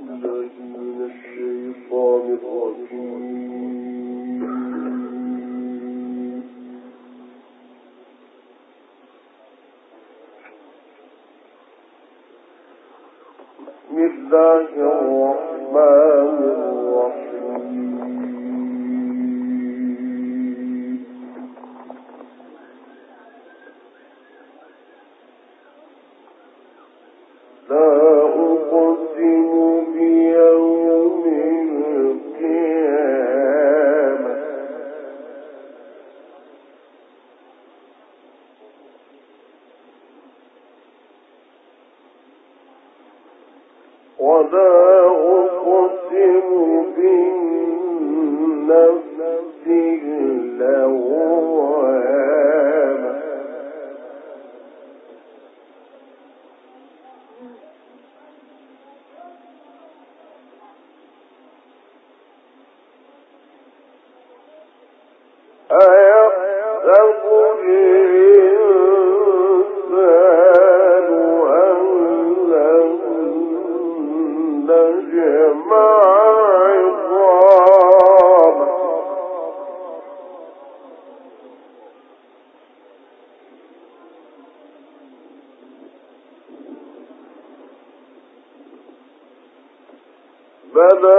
بسم الله الرحمن فإذا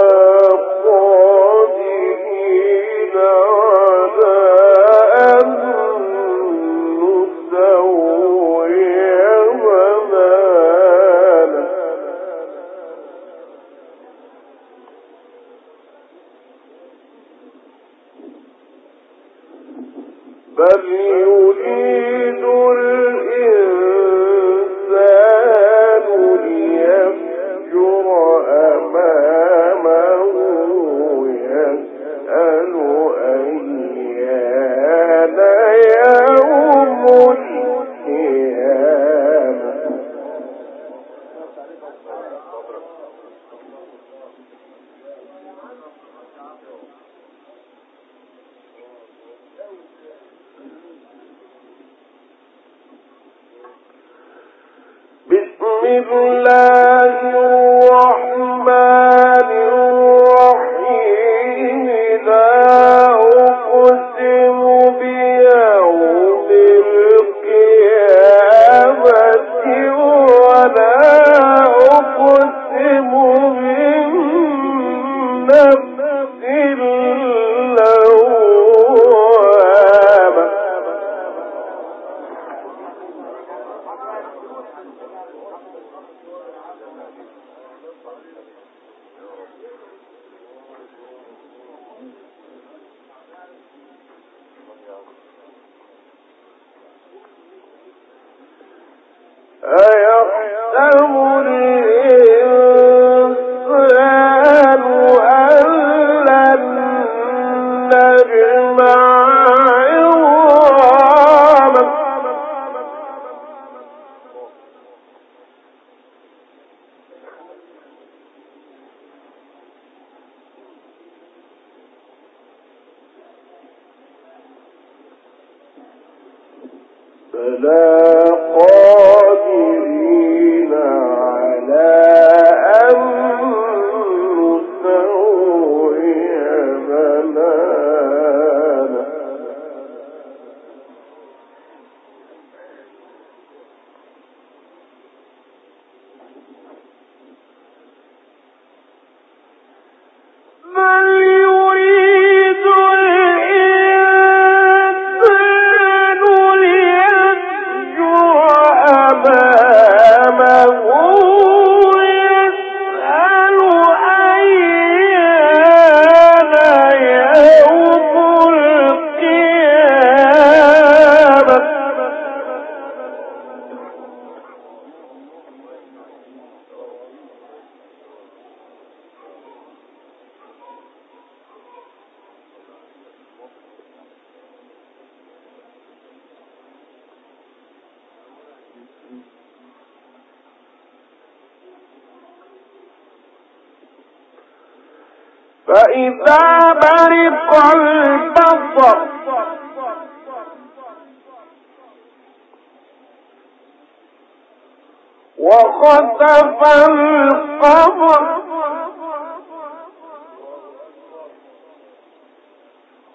وخسف القمر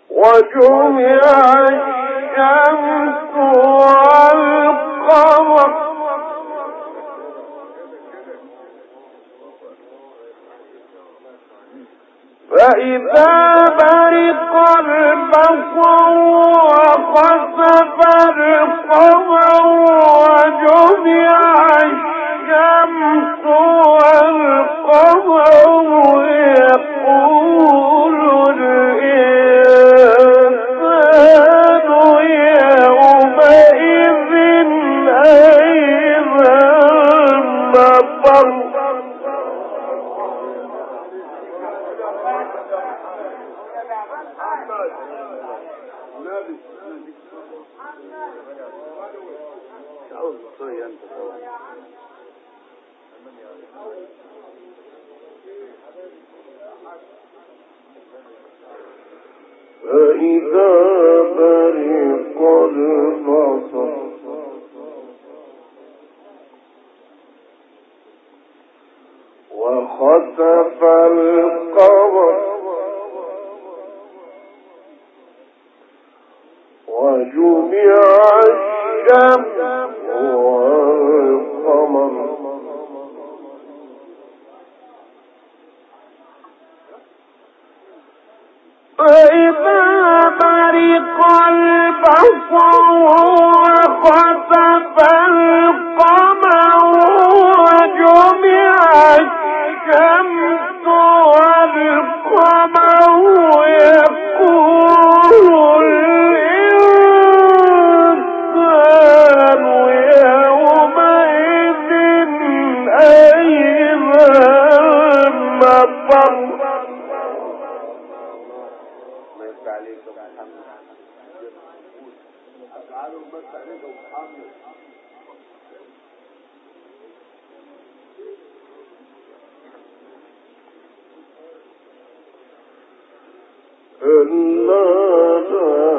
وجمع يَشْكُرُونَ پہلے اللہ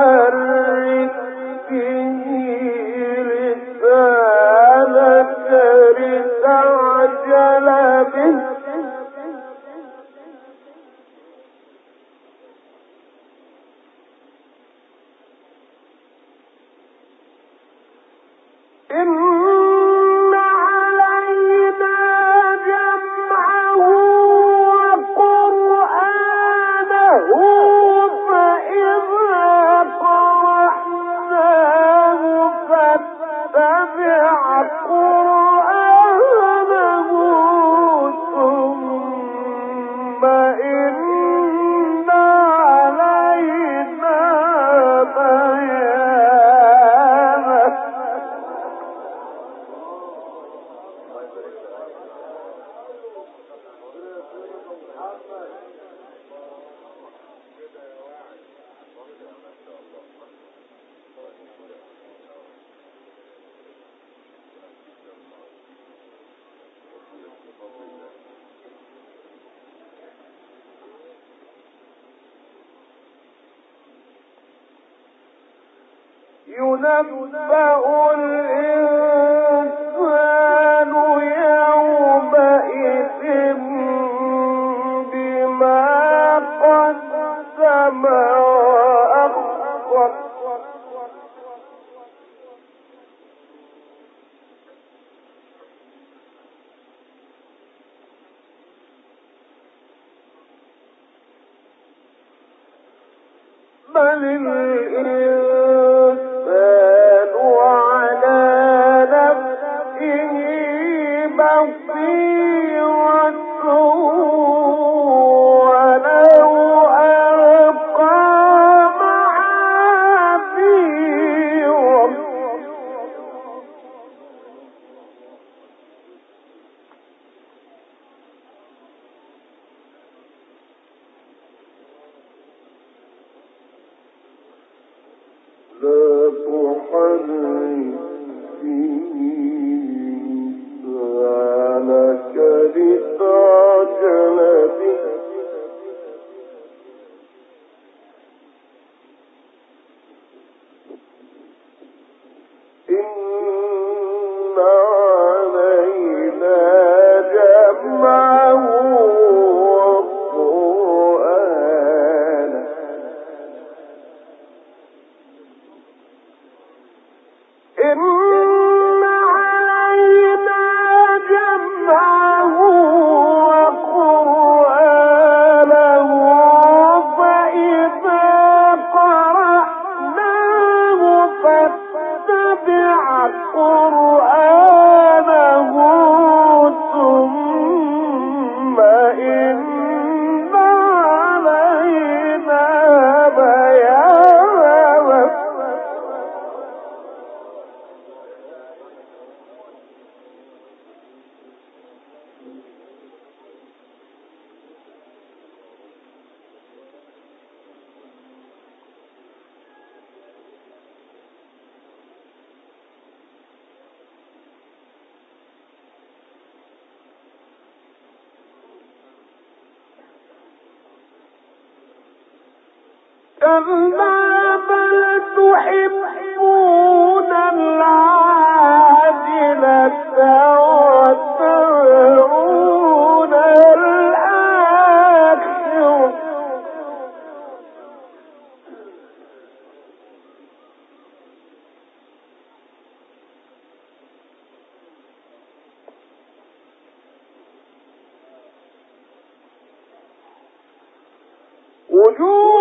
ہے تنبأ وجوه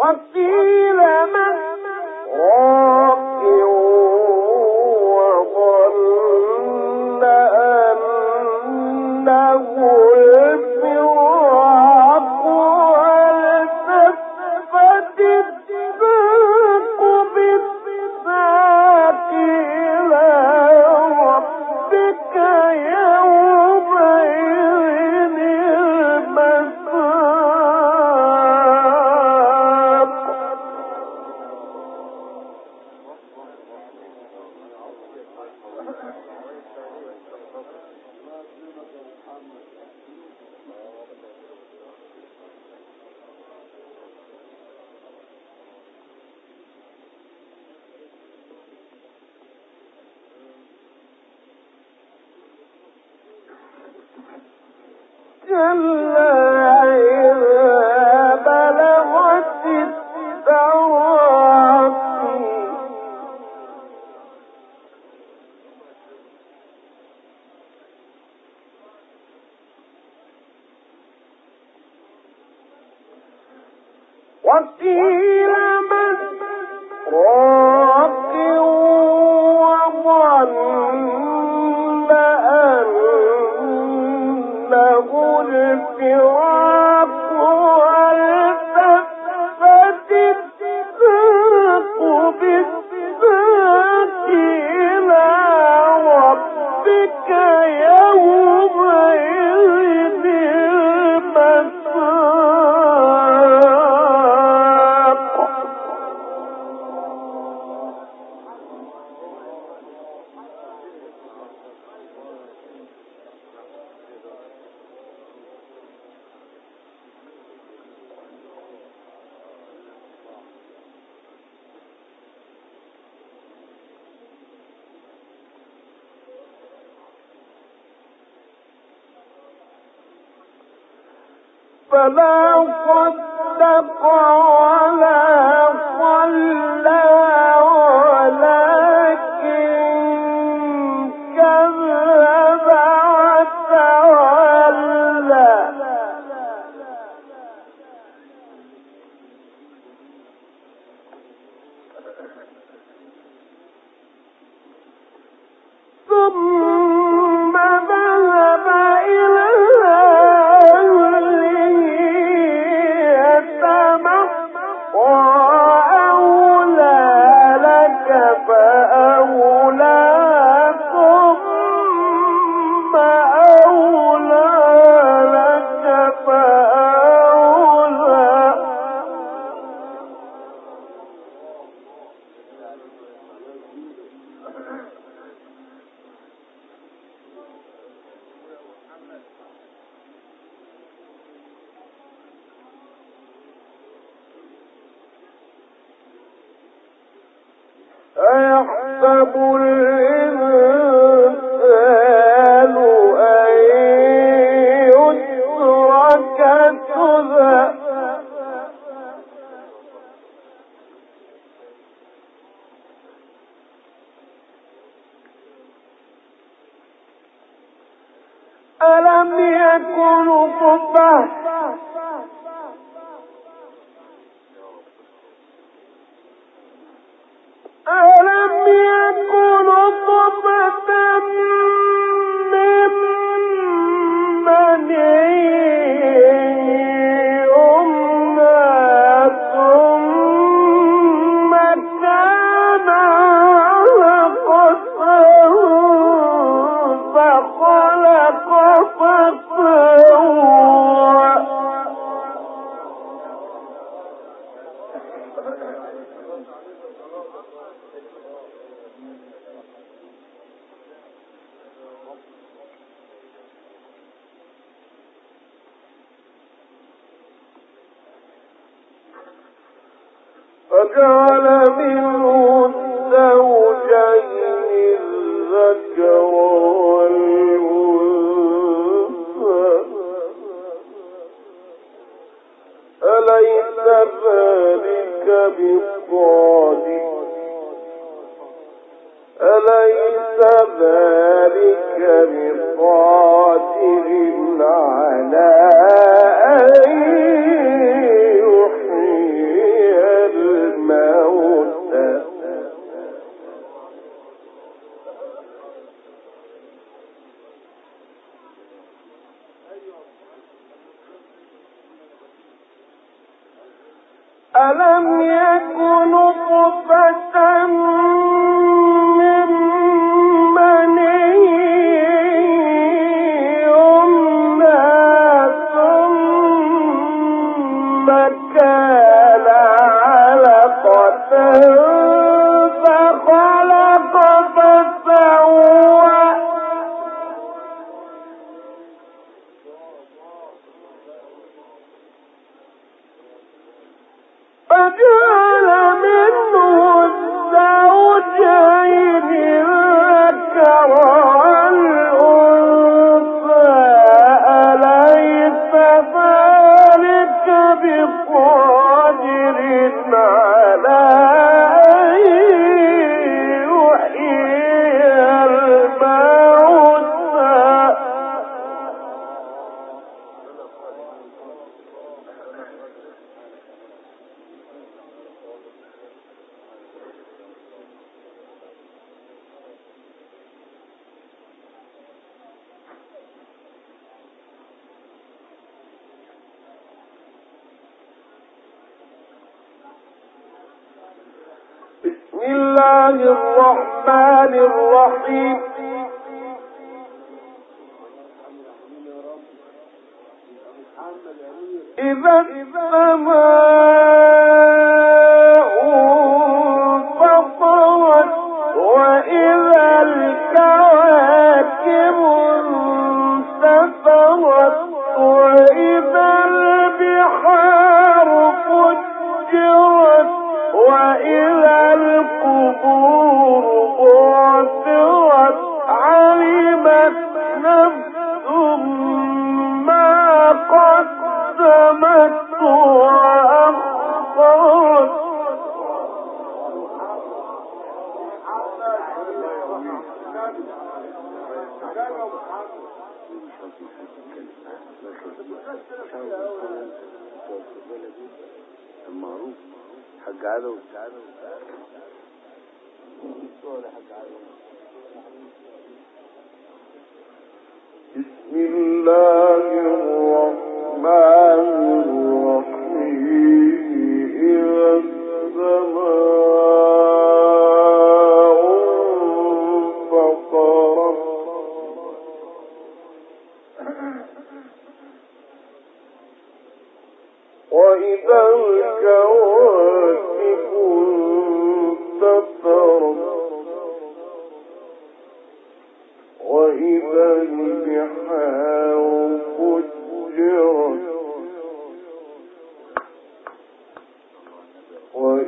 وقيل من فلا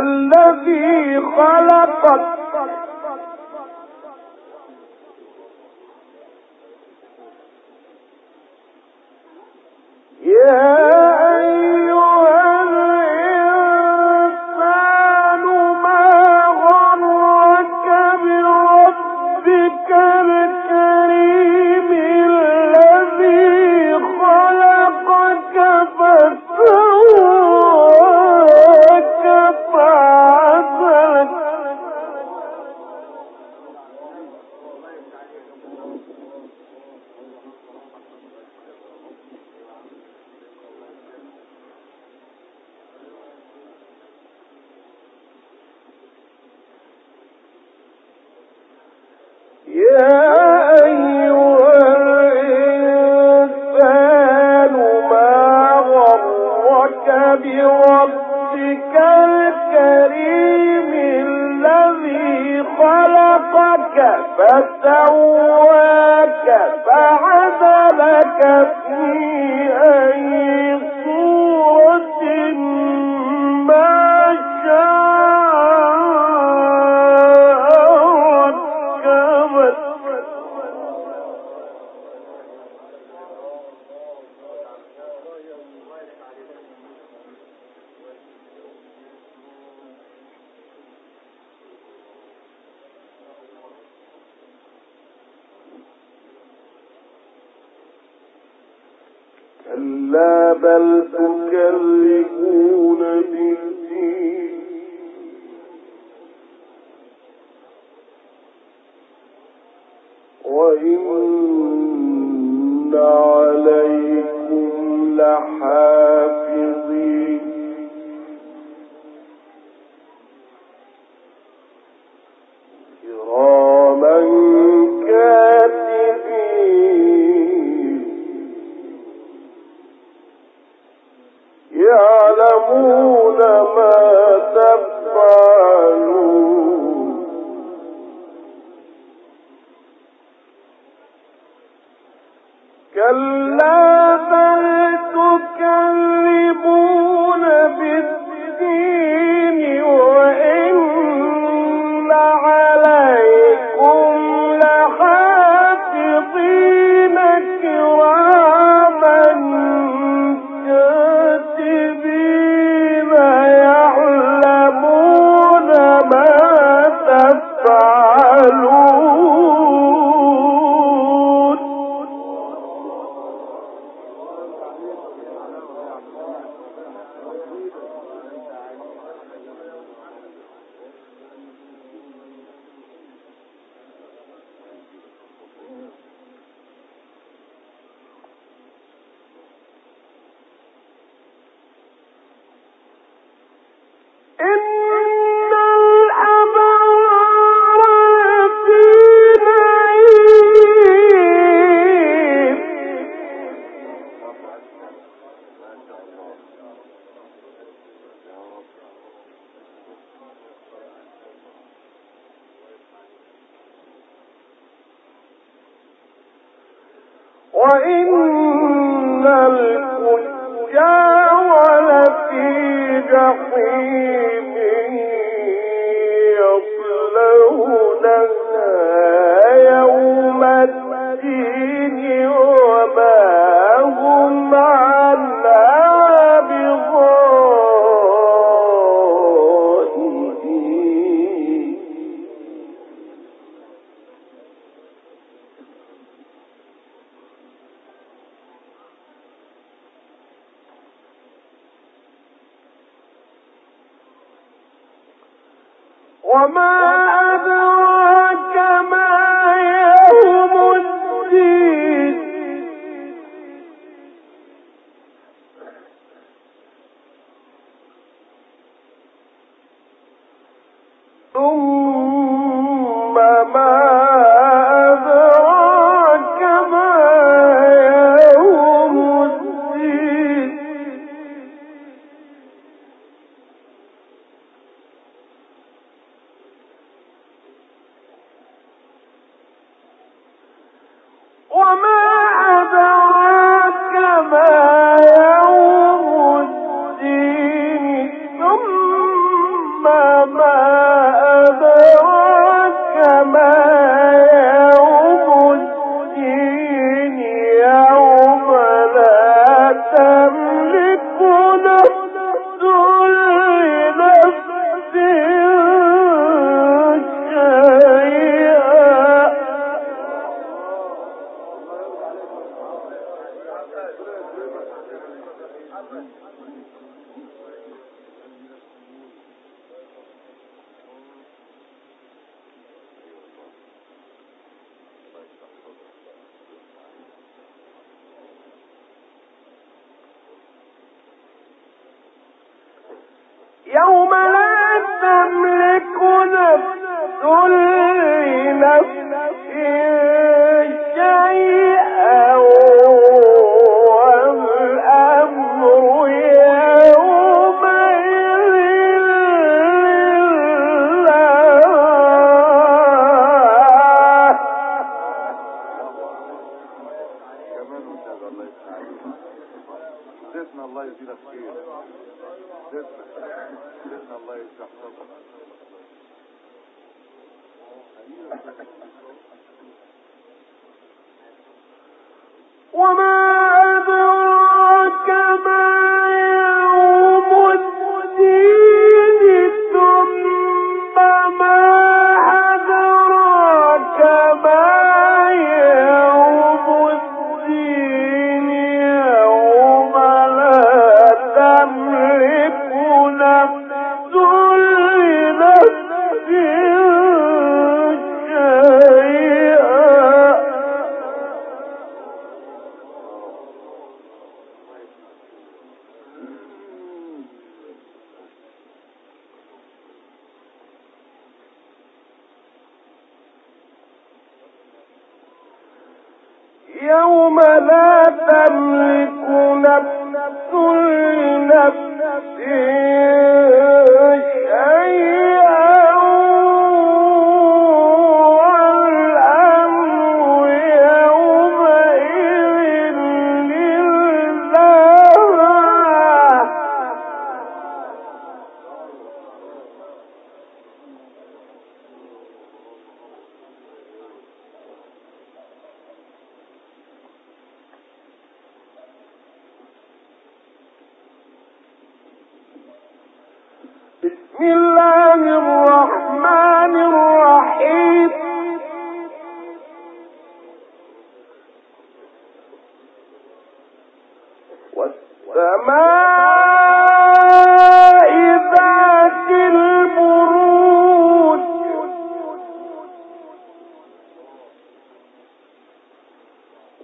الذي خلقك.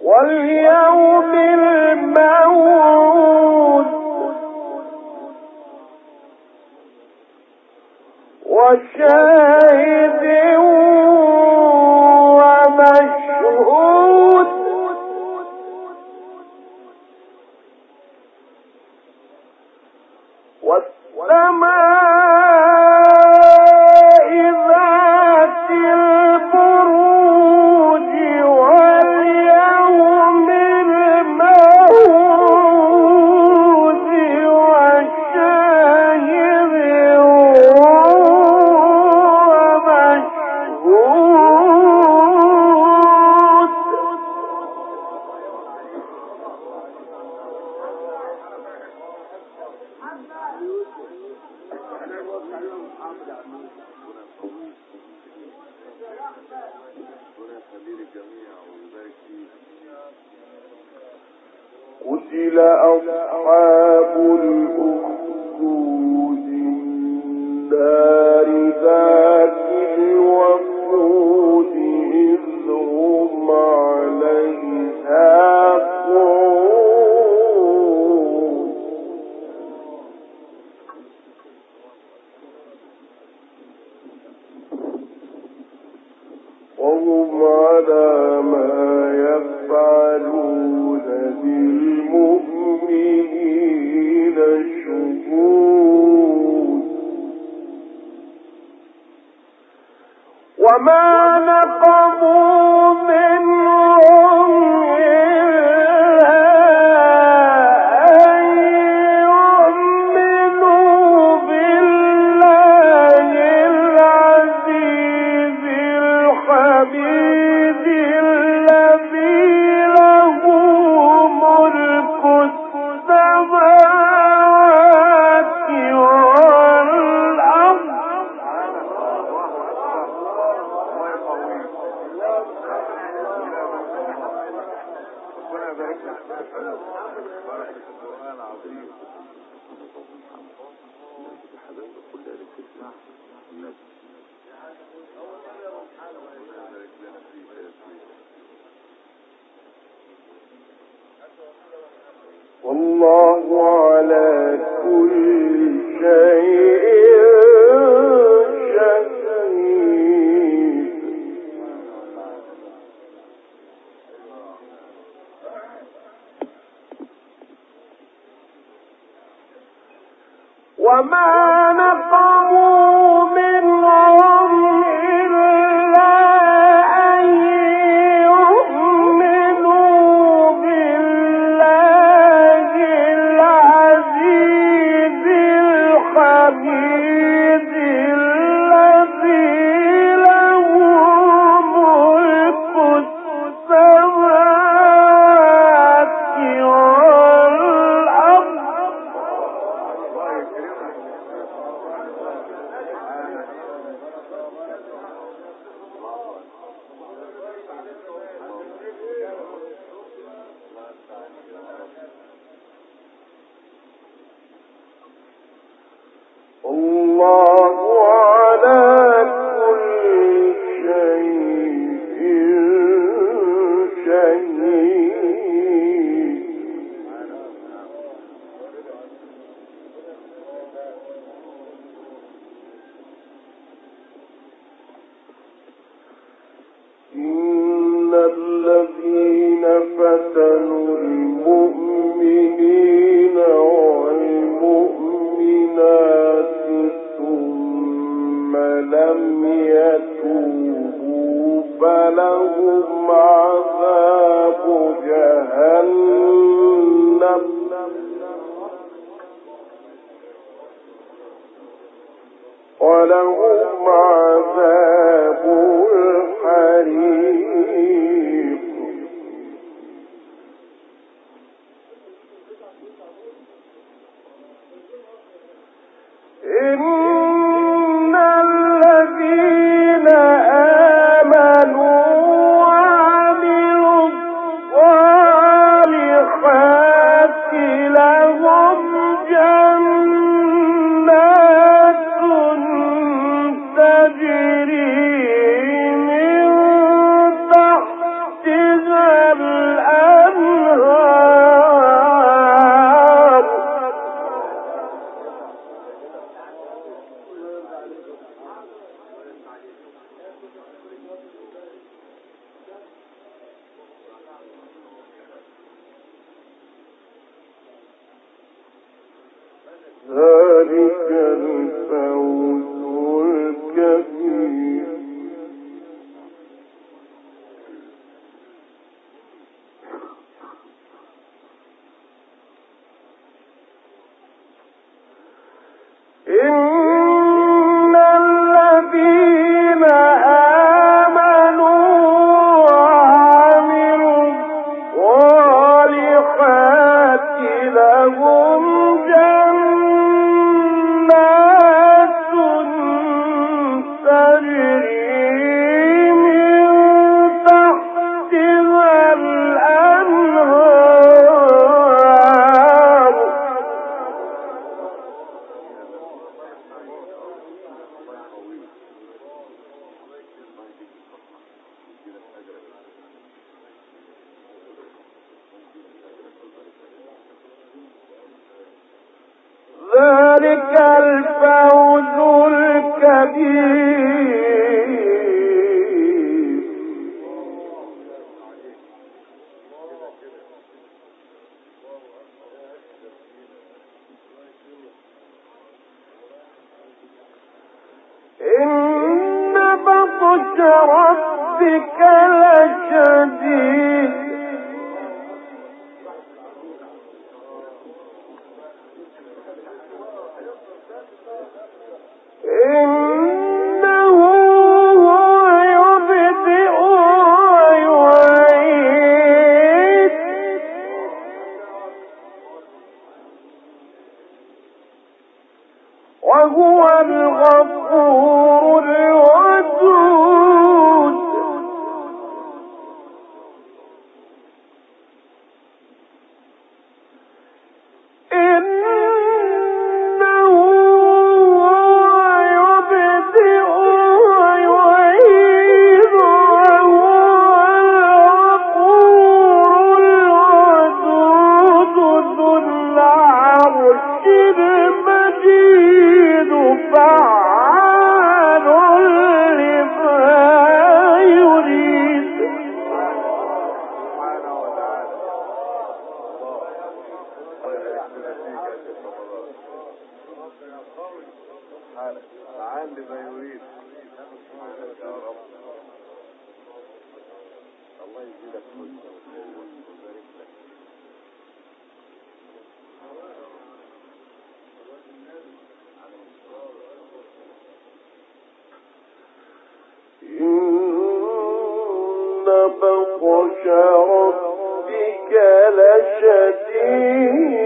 واليوم الموعود وشاهد على ما يفعلون بالمؤمنين. وما نقموا فلهم عذاب جهنم. إن لشديد